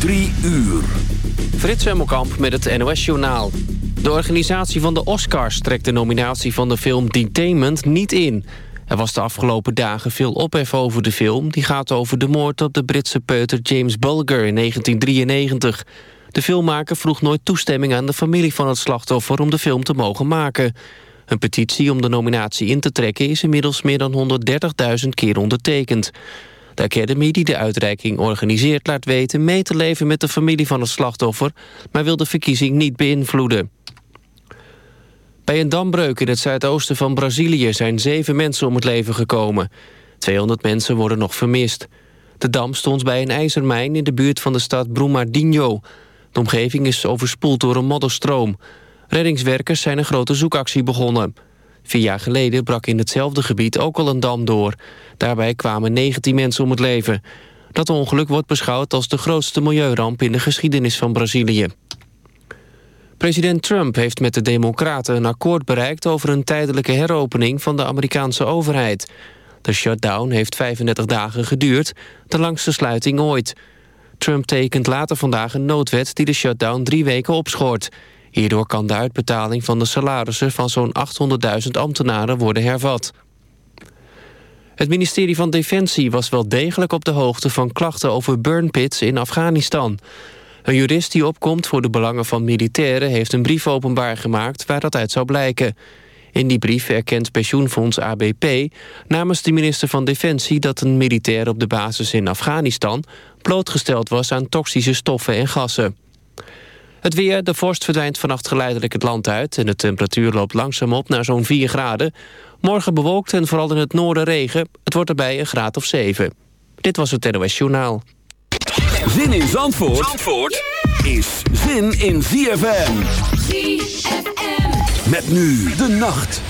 Drie uur. Frits Hemmelkamp met het NOS-journaal. De organisatie van de Oscars trekt de nominatie van de film Detainment niet in. Er was de afgelopen dagen veel ophef over de film. Die gaat over de moord op de Britse peuter James Bulger in 1993. De filmmaker vroeg nooit toestemming aan de familie van het slachtoffer... om de film te mogen maken. Een petitie om de nominatie in te trekken... is inmiddels meer dan 130.000 keer ondertekend. De Academy die de uitreiking organiseert laat weten... mee te leven met de familie van het slachtoffer... maar wil de verkiezing niet beïnvloeden. Bij een dambreuk in het zuidoosten van Brazilië... zijn zeven mensen om het leven gekomen. 200 mensen worden nog vermist. De dam stond bij een ijzermijn in de buurt van de stad Brumadinho. De omgeving is overspoeld door een modderstroom. Reddingswerkers zijn een grote zoekactie begonnen. Vier jaar geleden brak in hetzelfde gebied ook al een dam door. Daarbij kwamen 19 mensen om het leven. Dat ongeluk wordt beschouwd als de grootste milieuramp in de geschiedenis van Brazilië. President Trump heeft met de Democraten een akkoord bereikt... over een tijdelijke heropening van de Amerikaanse overheid. De shutdown heeft 35 dagen geduurd, de langste sluiting ooit. Trump tekent later vandaag een noodwet die de shutdown drie weken opschort. Hierdoor kan de uitbetaling van de salarissen van zo'n 800.000 ambtenaren worden hervat. Het ministerie van Defensie was wel degelijk op de hoogte van klachten over burnpits in Afghanistan. Een jurist die opkomt voor de belangen van militairen heeft een brief openbaar gemaakt waar dat uit zou blijken. In die brief erkent pensioenfonds ABP namens de minister van Defensie dat een militair op de basis in Afghanistan blootgesteld was aan toxische stoffen en gassen. Het weer, de vorst verdwijnt vannacht geleidelijk het land uit... en de temperatuur loopt langzaam op naar zo'n 4 graden. Morgen bewolkt en vooral in het noorden regen. Het wordt erbij een graad of 7. Dit was het NOS Journaal. Zin in Zandvoort, Zandvoort is zin in ZFM. ZFM. Met nu de nacht.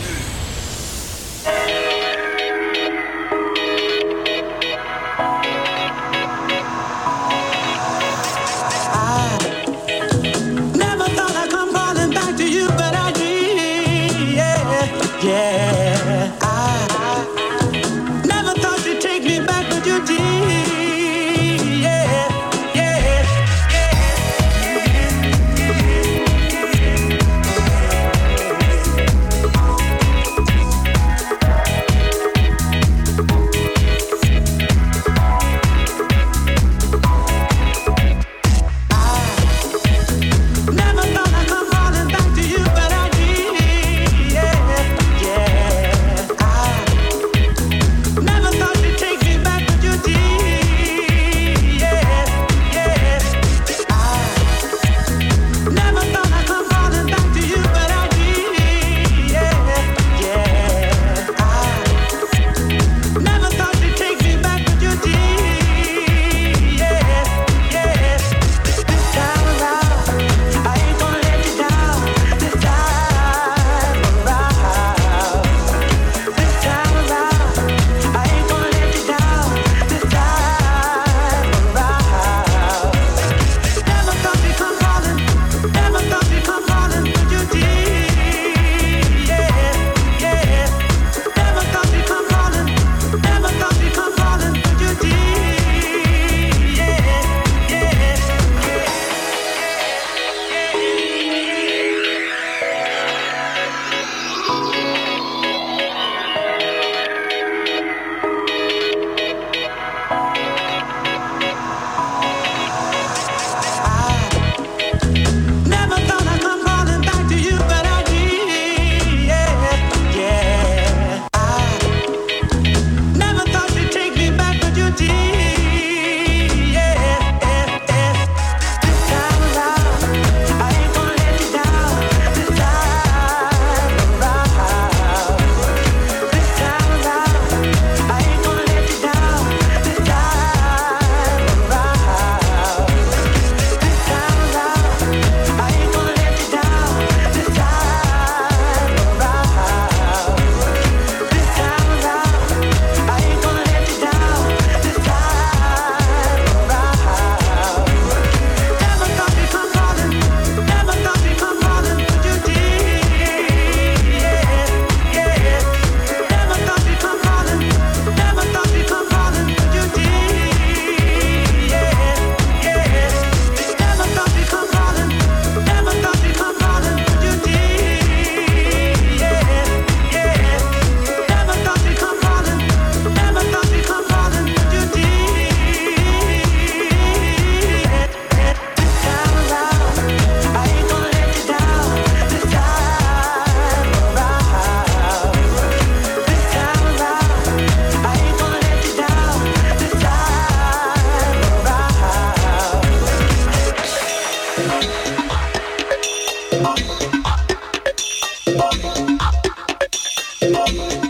Thank.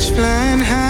Dutch plan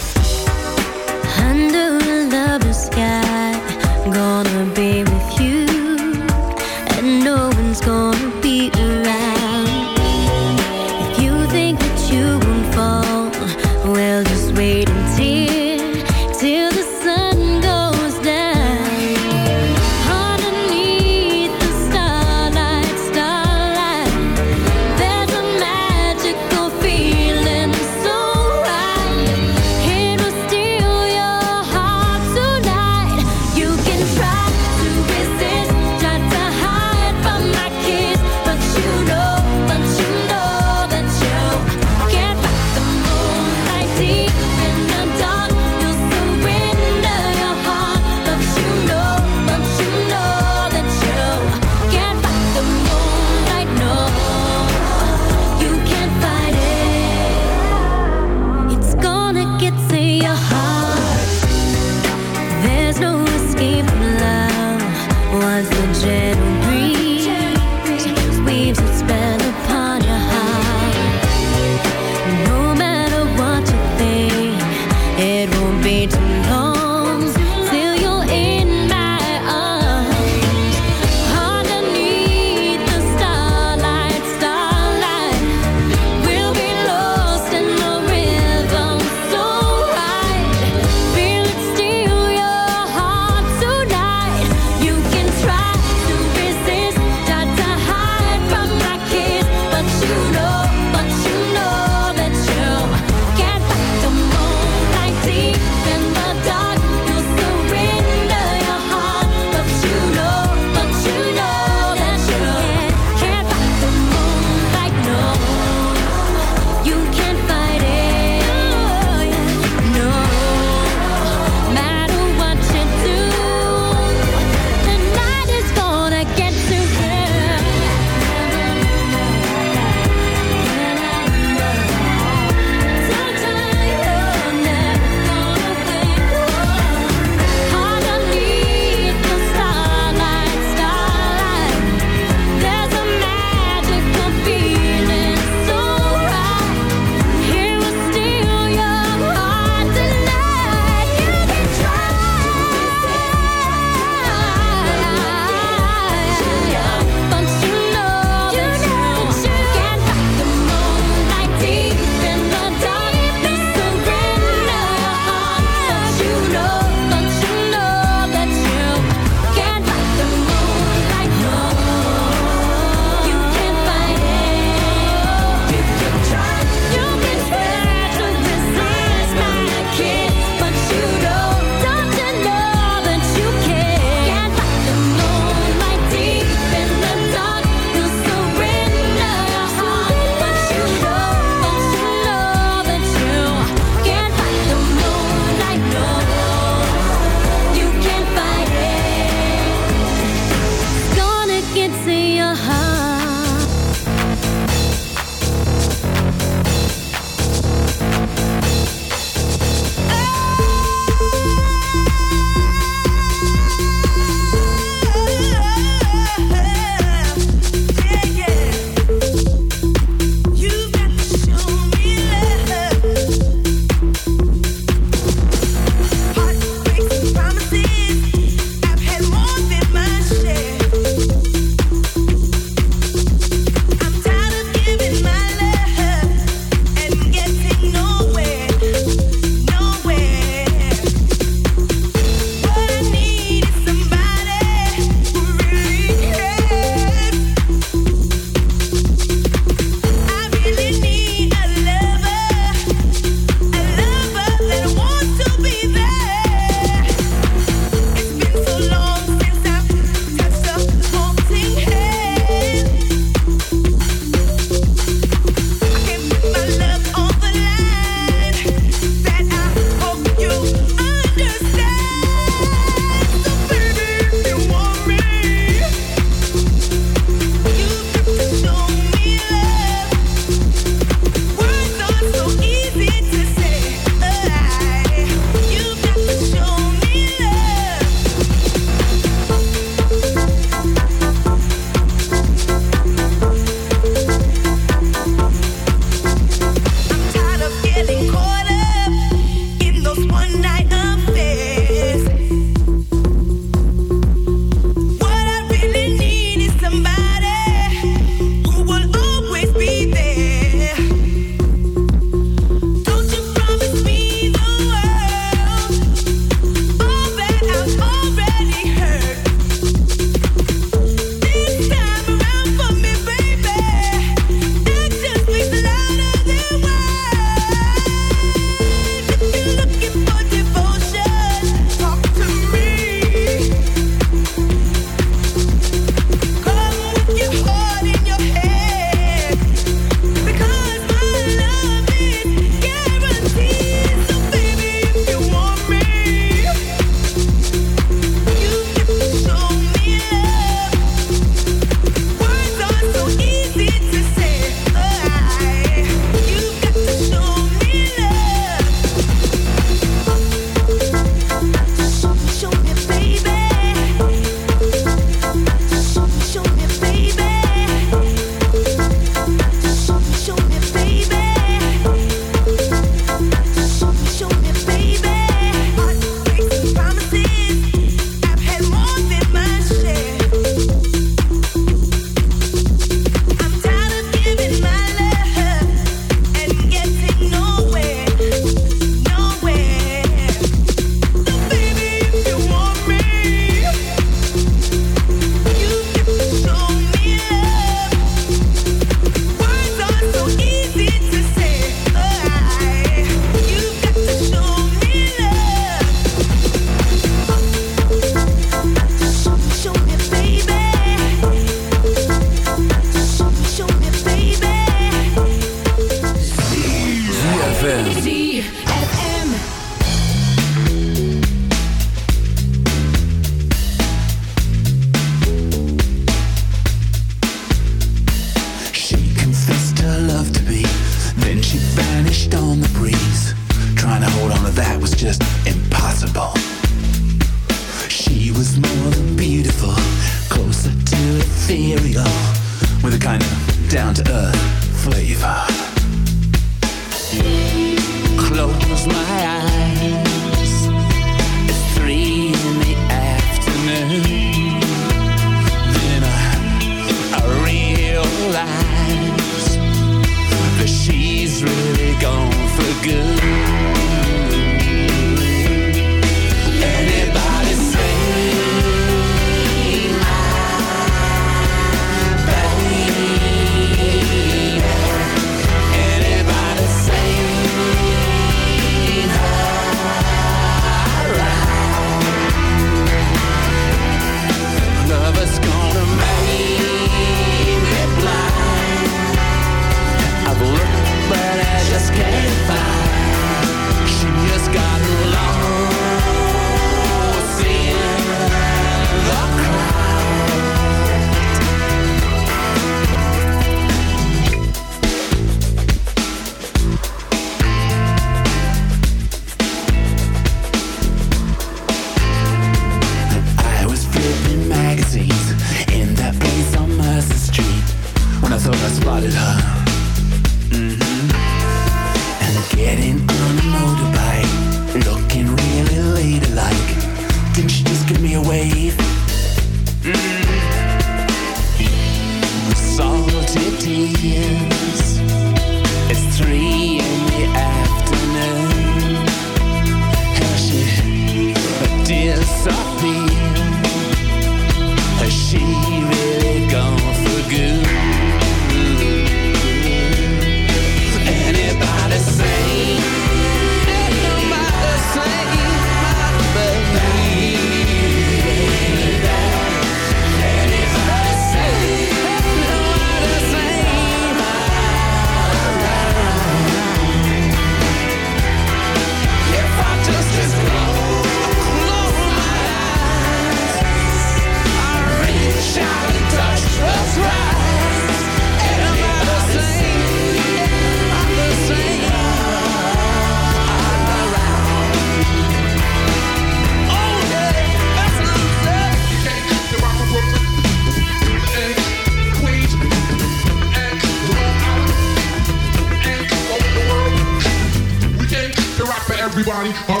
party.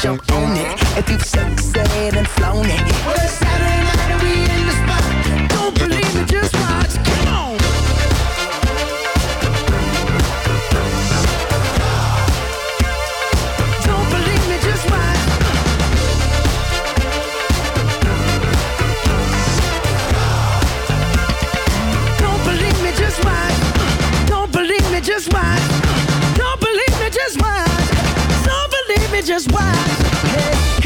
jump on it. If you've sexed and flown it. Well, Saturday night and we in the spot. Don't believe me, just watch. just why. Hey,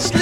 Stop.